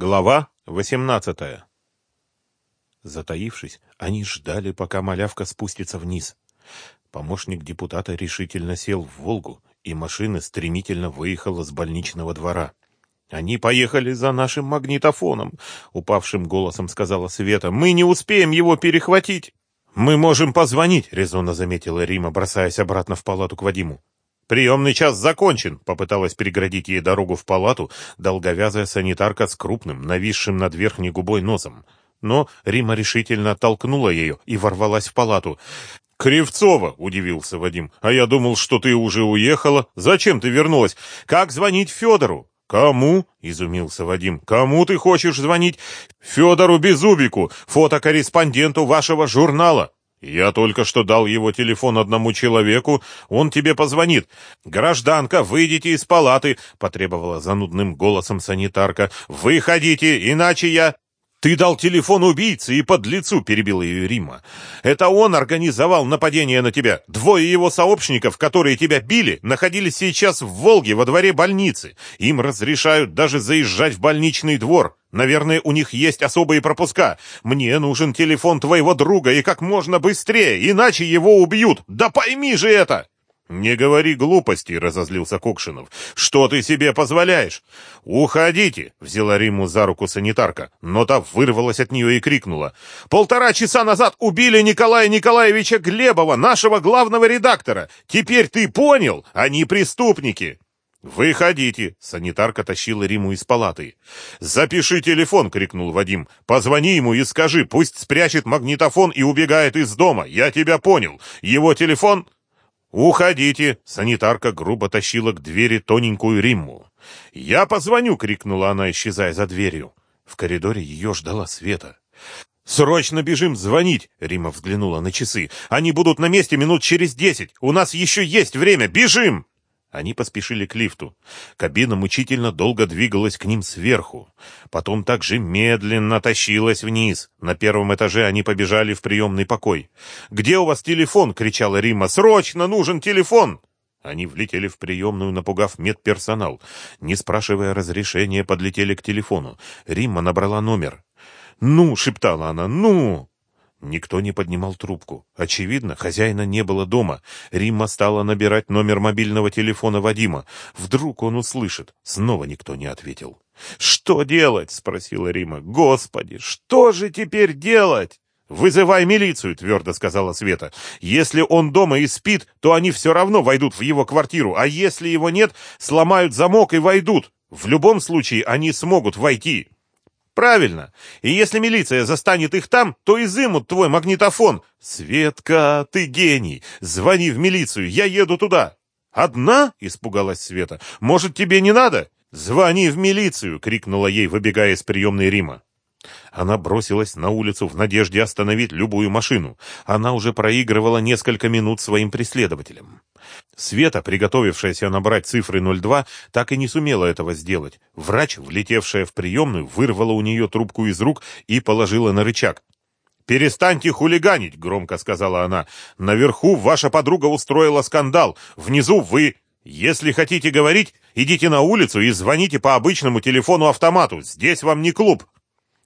Глава 18 Затаившись, они ждали, пока малявка спустится вниз. Помощник депутата решительно сел в «Волгу», и машина стремительно выехала с больничного двора. «Они поехали за нашим магнитофоном», — упавшим голосом сказала Света. «Мы не успеем его перехватить». «Мы можем позвонить», — резонно заметила Рима, бросаясь обратно в палату к Вадиму. «Приемный час закончен», — попыталась переградить ей дорогу в палату долговязая санитарка с крупным, нависшим над верхней губой носом. Но Рима решительно оттолкнула ее и ворвалась в палату. «Кривцова!» — удивился Вадим. «А я думал, что ты уже уехала. Зачем ты вернулась? Как звонить Федору?» «Кому?» — изумился Вадим. «Кому ты хочешь звонить?» «Федору Безубику, фотокорреспонденту вашего журнала». «Я только что дал его телефон одному человеку, он тебе позвонит. Гражданка, выйдите из палаты», — потребовала занудным голосом санитарка. «Выходите, иначе я...» «Ты дал телефон убийце и подлецу», — перебила ее Рима. «Это он организовал нападение на тебя. Двое его сообщников, которые тебя били, находились сейчас в Волге во дворе больницы. Им разрешают даже заезжать в больничный двор. Наверное, у них есть особые пропуска. Мне нужен телефон твоего друга и как можно быстрее, иначе его убьют. Да пойми же это!» «Не говори глупостей», — разозлился Кокшинов. «Что ты себе позволяешь?» «Уходите!» — взяла Риму за руку санитарка, но та вырвалась от нее и крикнула. «Полтора часа назад убили Николая Николаевича Глебова, нашего главного редактора! Теперь ты понял? Они преступники!» «Выходите!» — санитарка тащила Риму из палаты. «Запиши телефон!» — крикнул Вадим. «Позвони ему и скажи, пусть спрячет магнитофон и убегает из дома. Я тебя понял. Его телефон...» «Уходите!» — санитарка грубо тащила к двери тоненькую Римму. «Я позвоню!» — крикнула она, исчезая за дверью. В коридоре ее ждала Света. «Срочно бежим звонить!» — Рима взглянула на часы. «Они будут на месте минут через десять! У нас еще есть время! Бежим!» Они поспешили к лифту. Кабина мучительно долго двигалась к ним сверху. Потом также медленно тащилась вниз. На первом этаже они побежали в приемный покой. «Где у вас телефон?» — кричала Рима. «Срочно нужен телефон!» Они влетели в приемную, напугав медперсонал. Не спрашивая разрешения, подлетели к телефону. Римма набрала номер. «Ну!» — шептала она. «Ну!» Никто не поднимал трубку. Очевидно, хозяина не было дома. Римма стала набирать номер мобильного телефона Вадима. Вдруг он услышит. Снова никто не ответил. «Что делать?» — спросила Рима. «Господи, что же теперь делать?» «Вызывай милицию», — твердо сказала Света. «Если он дома и спит, то они все равно войдут в его квартиру, а если его нет, сломают замок и войдут. В любом случае они смогут войти». Правильно. И если милиция застанет их там, то изымут твой магнитофон. Светка, ты гений. Звони в милицию, я еду туда. Одна? Испугалась Света. Может, тебе не надо? Звони в милицию, крикнула ей, выбегая из приемной Рима. Она бросилась на улицу в надежде остановить любую машину. Она уже проигрывала несколько минут своим преследователям. Света, приготовившаяся набрать цифры 02, так и не сумела этого сделать. Врач, влетевшая в приемную, вырвала у нее трубку из рук и положила на рычаг. «Перестаньте хулиганить», — громко сказала она. «Наверху ваша подруга устроила скандал, внизу вы. Если хотите говорить, идите на улицу и звоните по обычному телефону-автомату. Здесь вам не клуб».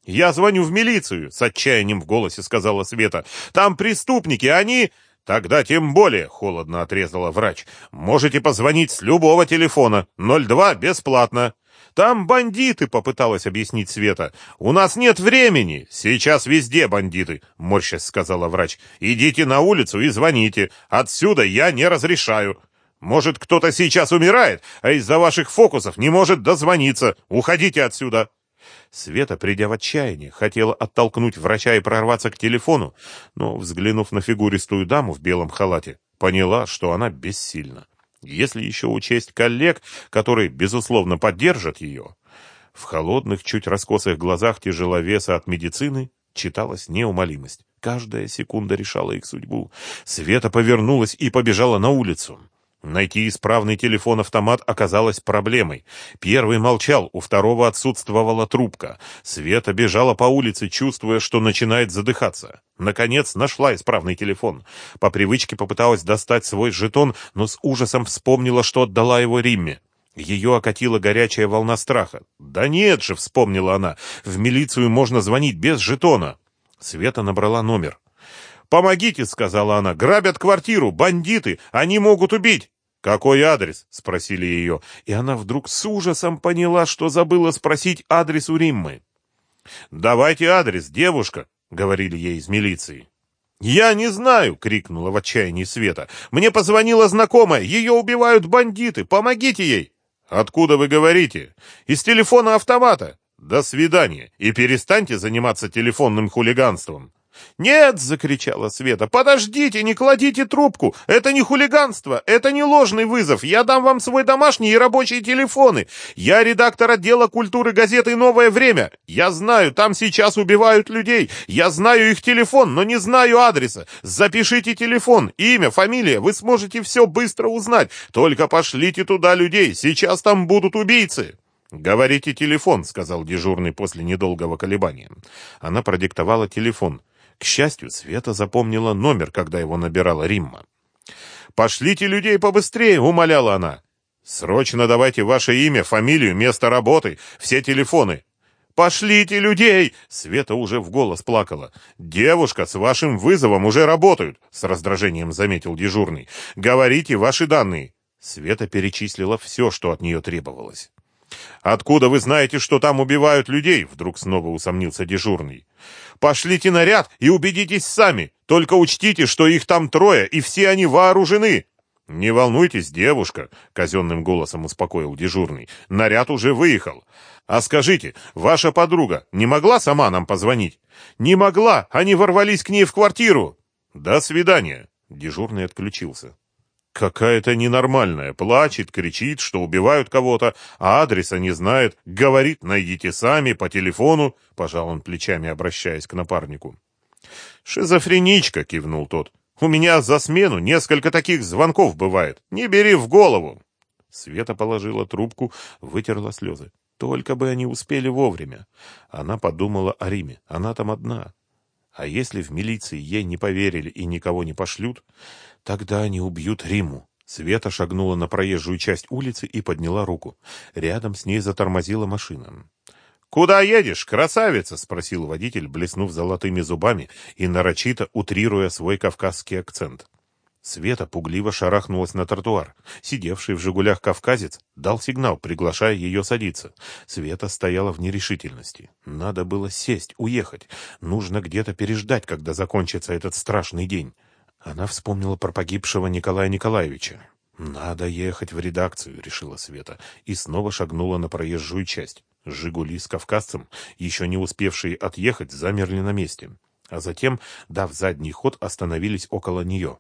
«Я звоню в милицию», — с отчаянием в голосе сказала Света. «Там преступники, они...» «Тогда тем более», — холодно отрезала врач. «Можете позвонить с любого телефона. 02 бесплатно». «Там бандиты», — попыталась объяснить Света. «У нас нет времени. Сейчас везде бандиты», — морщась сказала врач. «Идите на улицу и звоните. Отсюда я не разрешаю». «Может, кто-то сейчас умирает, а из-за ваших фокусов не может дозвониться. Уходите отсюда». Света, придя в отчаяние, хотела оттолкнуть врача и прорваться к телефону, но, взглянув на фигуристую даму в белом халате, поняла, что она бессильна. Если еще учесть коллег, которые, безусловно, поддержат ее, в холодных, чуть раскосых глазах тяжеловеса от медицины читалась неумолимость. Каждая секунда решала их судьбу. Света повернулась и побежала на улицу. Найти исправный телефон-автомат оказалось проблемой. Первый молчал, у второго отсутствовала трубка. Света бежала по улице, чувствуя, что начинает задыхаться. Наконец нашла исправный телефон. По привычке попыталась достать свой жетон, но с ужасом вспомнила, что отдала его Римме. Ее окатила горячая волна страха. «Да нет же!» — вспомнила она. «В милицию можно звонить без жетона!» Света набрала номер. «Помогите!» — сказала она. «Грабят квартиру! Бандиты! Они могут убить!» «Какой адрес?» — спросили ее. И она вдруг с ужасом поняла, что забыла спросить адрес у Риммы. «Давайте адрес, девушка!» — говорили ей из милиции. «Я не знаю!» — крикнула в отчаянии Света. «Мне позвонила знакомая! Ее убивают бандиты! Помогите ей!» «Откуда вы говорите?» «Из телефона автомата!» «До свидания! И перестаньте заниматься телефонным хулиганством!» «Нет!» — закричала Света. «Подождите, не кладите трубку! Это не хулиганство, это не ложный вызов. Я дам вам свой домашний и рабочие телефоны. Я редактор отдела культуры газеты «Новое время». Я знаю, там сейчас убивают людей. Я знаю их телефон, но не знаю адреса. Запишите телефон, имя, фамилия. Вы сможете все быстро узнать. Только пошлите туда людей. Сейчас там будут убийцы». «Говорите телефон», — сказал дежурный после недолгого колебания. Она продиктовала телефон. К счастью, Света запомнила номер, когда его набирала Римма. «Пошлите людей побыстрее!» — умоляла она. «Срочно давайте ваше имя, фамилию, место работы, все телефоны!» «Пошлите людей!» — Света уже в голос плакала. «Девушка, с вашим вызовом уже работают!» — с раздражением заметил дежурный. «Говорите ваши данные!» Света перечислила все, что от нее требовалось. «Откуда вы знаете, что там убивают людей?» — вдруг снова усомнился дежурный. «Пошлите наряд и убедитесь сами. Только учтите, что их там трое, и все они вооружены». «Не волнуйтесь, девушка», — казенным голосом успокоил дежурный. «Наряд уже выехал. А скажите, ваша подруга не могла сама нам позвонить?» «Не могла. Они ворвались к ней в квартиру». «До свидания». Дежурный отключился. Какая-то ненормальная, плачет, кричит, что убивают кого-то, а адреса не знает, говорит, найдите сами, по телефону, пожал он плечами, обращаясь к напарнику. Шизофреничка, кивнул тот. У меня за смену несколько таких звонков бывает. Не бери в голову. Света положила трубку, вытерла слезы. Только бы они успели вовремя. Она подумала о Риме. Она там одна. А если в милиции ей не поверили и никого не пошлют, тогда они убьют Риму. Света шагнула на проезжую часть улицы и подняла руку. Рядом с ней затормозила машина. «Куда едешь, красавица?» — спросил водитель, блеснув золотыми зубами и нарочито утрируя свой кавказский акцент. Света пугливо шарахнулась на тротуар. Сидевший в «Жигулях» кавказец дал сигнал, приглашая ее садиться. Света стояла в нерешительности. Надо было сесть, уехать. Нужно где-то переждать, когда закончится этот страшный день. Она вспомнила про погибшего Николая Николаевича. «Надо ехать в редакцию», — решила Света, и снова шагнула на проезжую часть. «Жигули» с кавказцем, еще не успевшие отъехать, замерли на месте. А затем, дав задний ход, остановились около нее.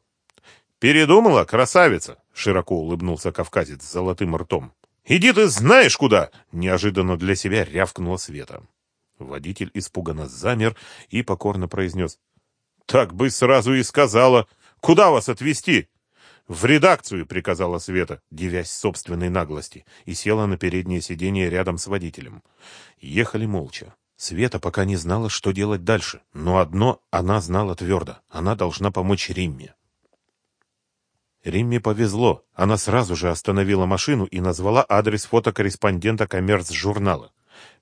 «Передумала, красавица!» — широко улыбнулся кавказец с золотым ртом. «Иди ты знаешь куда!» — неожиданно для себя рявкнула Света. Водитель испуганно замер и покорно произнес. «Так бы сразу и сказала. Куда вас отвезти?» «В редакцию!» — приказала Света, девясь собственной наглости, и села на переднее сиденье рядом с водителем. Ехали молча. Света пока не знала, что делать дальше, но одно она знала твердо — она должна помочь Римме. Римме повезло. Она сразу же остановила машину и назвала адрес фотокорреспондента коммерц-журнала.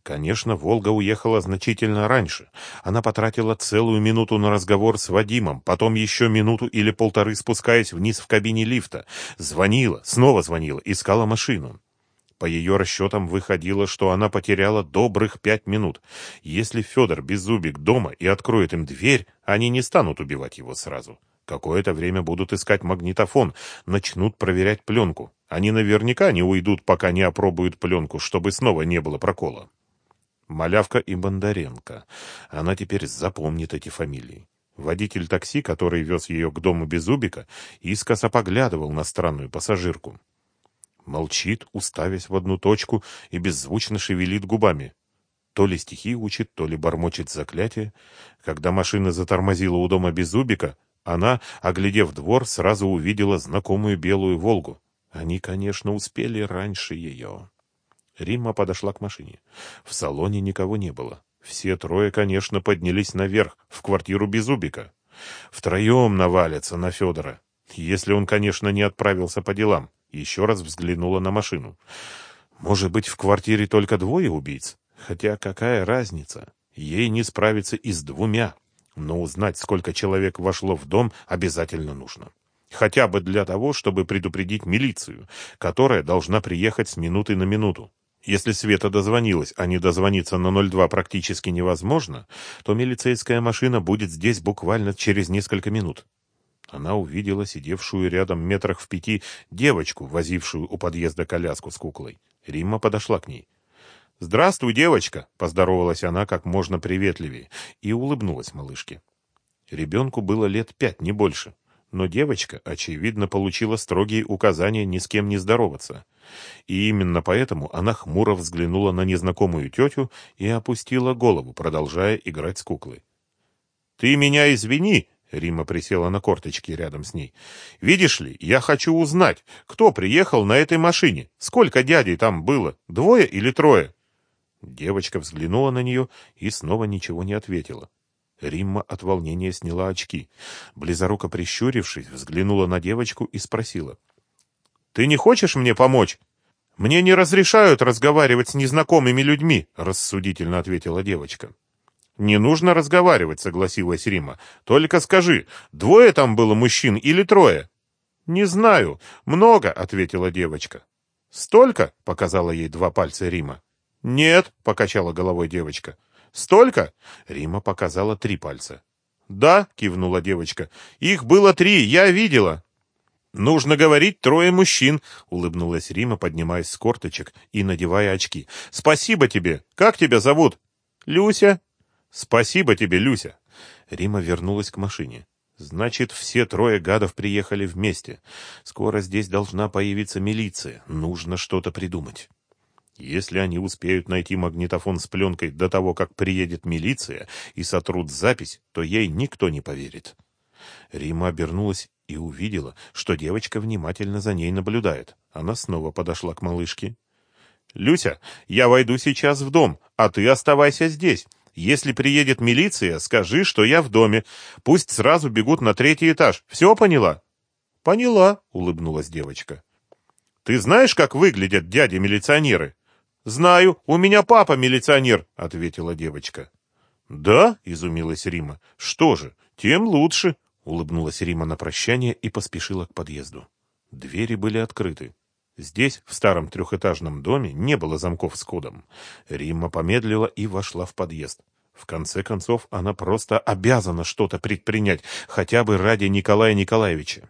Конечно, «Волга» уехала значительно раньше. Она потратила целую минуту на разговор с Вадимом, потом еще минуту или полторы спускаясь вниз в кабине лифта. Звонила, снова звонила, искала машину. По ее расчетам выходило, что она потеряла добрых пять минут. Если Федор Беззубик дома и откроет им дверь, они не станут убивать его сразу. Какое-то время будут искать магнитофон, начнут проверять пленку. Они наверняка не уйдут, пока не опробуют пленку, чтобы снова не было прокола. Малявка и Бондаренко. Она теперь запомнит эти фамилии. Водитель такси, который вез ее к дому Безубика, искоса поглядывал на странную пассажирку. Молчит, уставясь в одну точку и беззвучно шевелит губами. То ли стихи учит, то ли бормочет заклятие. Когда машина затормозила у дома Безубика, она, оглядев двор, сразу увидела знакомую белую «Волгу». Они, конечно, успели раньше ее. Римма подошла к машине. В салоне никого не было. Все трое, конечно, поднялись наверх, в квартиру Безубика. Втроем навалятся на Федора. Если он, конечно, не отправился по делам. Еще раз взглянула на машину. Может быть, в квартире только двое убийц? Хотя какая разница? Ей не справиться и с двумя. Но узнать, сколько человек вошло в дом, обязательно нужно. Хотя бы для того, чтобы предупредить милицию, которая должна приехать с минуты на минуту. Если Света дозвонилась, а не дозвониться на 02 практически невозможно, то милицейская машина будет здесь буквально через несколько минут. Она увидела сидевшую рядом метрах в пяти девочку, возившую у подъезда коляску с куклой. Римма подошла к ней. «Здравствуй, девочка!» — поздоровалась она как можно приветливее и улыбнулась малышке. Ребенку было лет пять, не больше. Но девочка, очевидно, получила строгие указания ни с кем не здороваться. И именно поэтому она хмуро взглянула на незнакомую тетю и опустила голову, продолжая играть с куклой. «Ты меня извини!» — Рима присела на корточки рядом с ней. «Видишь ли, я хочу узнать, кто приехал на этой машине. Сколько дядей там было? Двое или трое?» Девочка взглянула на нее и снова ничего не ответила. Римма от волнения сняла очки. Близоруко прищурившись, взглянула на девочку и спросила. «Ты не хочешь мне помочь?» «Мне не разрешают разговаривать с незнакомыми людьми», — рассудительно ответила девочка. «Не нужно разговаривать», — согласилась Рима. «Только скажи, двое там было мужчин или трое?» «Не знаю. Много», — ответила девочка. «Столько?» — показала ей два пальца Рима. «Нет», — покачала головой девочка. «Столько?» — Рима показала три пальца. «Да», — кивнула девочка. «Их было три, я видела». «Нужно говорить трое мужчин», — улыбнулась Рима, поднимаясь с корточек и надевая очки. «Спасибо тебе. Как тебя зовут?» «Люся». «Спасибо тебе, Люся». Рима вернулась к машине. «Значит, все трое гадов приехали вместе. Скоро здесь должна появиться милиция. Нужно что-то придумать». Если они успеют найти магнитофон с пленкой до того, как приедет милиция и сотрут запись, то ей никто не поверит. Рима обернулась и увидела, что девочка внимательно за ней наблюдает. Она снова подошла к малышке. «Люся, я войду сейчас в дом, а ты оставайся здесь. Если приедет милиция, скажи, что я в доме. Пусть сразу бегут на третий этаж. Все поняла?» «Поняла», — улыбнулась девочка. «Ты знаешь, как выглядят дяди-милиционеры?» «Знаю, у меня папа милиционер», — ответила девочка. «Да?» — изумилась Рима. «Что же, тем лучше», — улыбнулась Рима на прощание и поспешила к подъезду. Двери были открыты. Здесь, в старом трехэтажном доме, не было замков с кодом. Римма помедлила и вошла в подъезд. В конце концов, она просто обязана что-то предпринять, хотя бы ради Николая Николаевича.